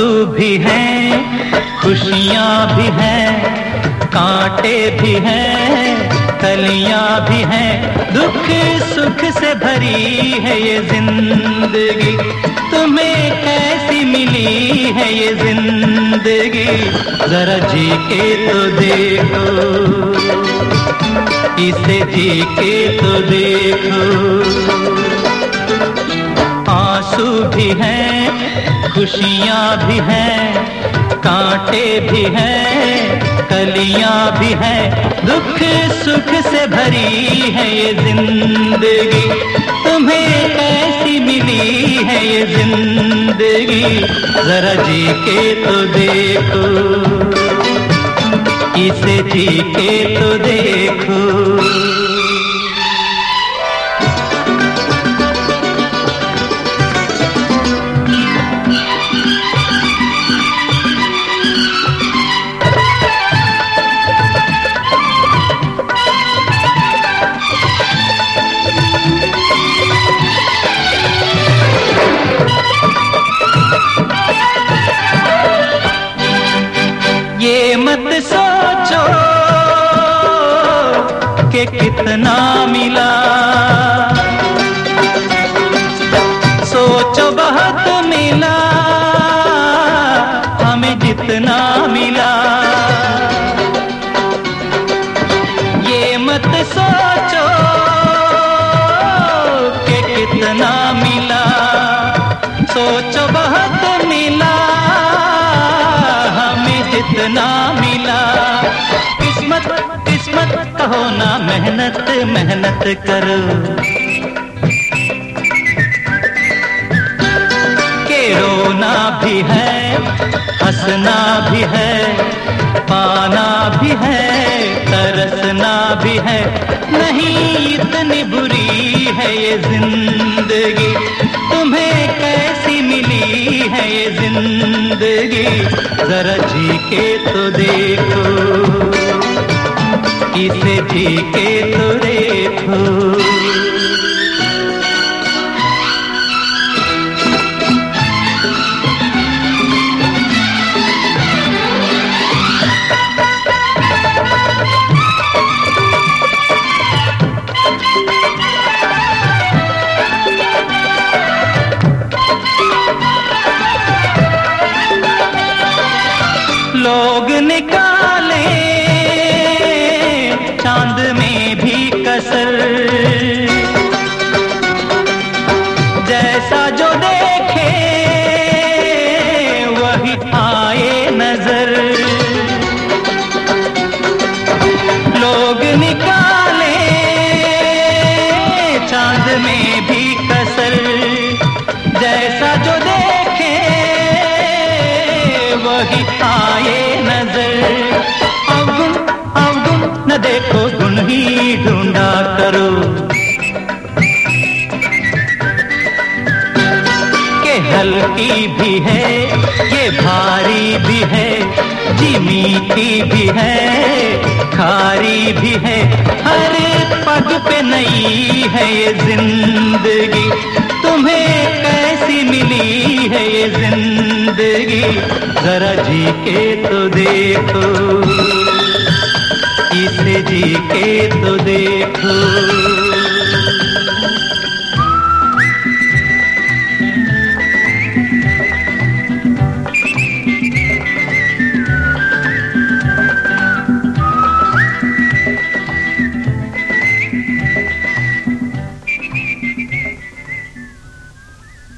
आँसू भी हैं, खुशियाँ भी हैं, कांटे भी हैं कलियाँ भी हैं, दुख सुख से भरी है ये ज़िंदगी। तुम्हें कैसी मिली है ये ज़िंदगी? जरा जी के तो देखो, इसे जी के तो देखो। आँसू भी हैं खुशियाँ भी हैं, कांटे भी हैं, कलियाँ भी हैं, दुख सुख से भरी है ये ज़िंदगी। तुम्हें कैसी मिली है ये ज़िंदगी? जरा जी के तो देखो इसे जी के तो देखो? सोचो कि कितना मिला। सोचो बहुत मिला, हमें जितना मिला। ये मत सोचो कि कितना मिला। सोचो बहुत मेहनत मेहनत करो। के रोना भी है, हंसना भी है, पाना भी है, तरसना भी है। नहीं इतनी बुरी है ये ज़िंदगी, तुम्हें कैसी मिली है ये ज़िंदगी? जरा जी के तो देखो इसे जी के लोग वही आए नज़र। अवगुण अवगुण न देखो गुण ही ढूंढा करो। के हल्की भी है ये भारी भी है, जी मीठी भी है, खारी भी है। हर पग पे नई है ये ज़िंदगी। जरा जी के तो देखो। इसे जी के तो देखो।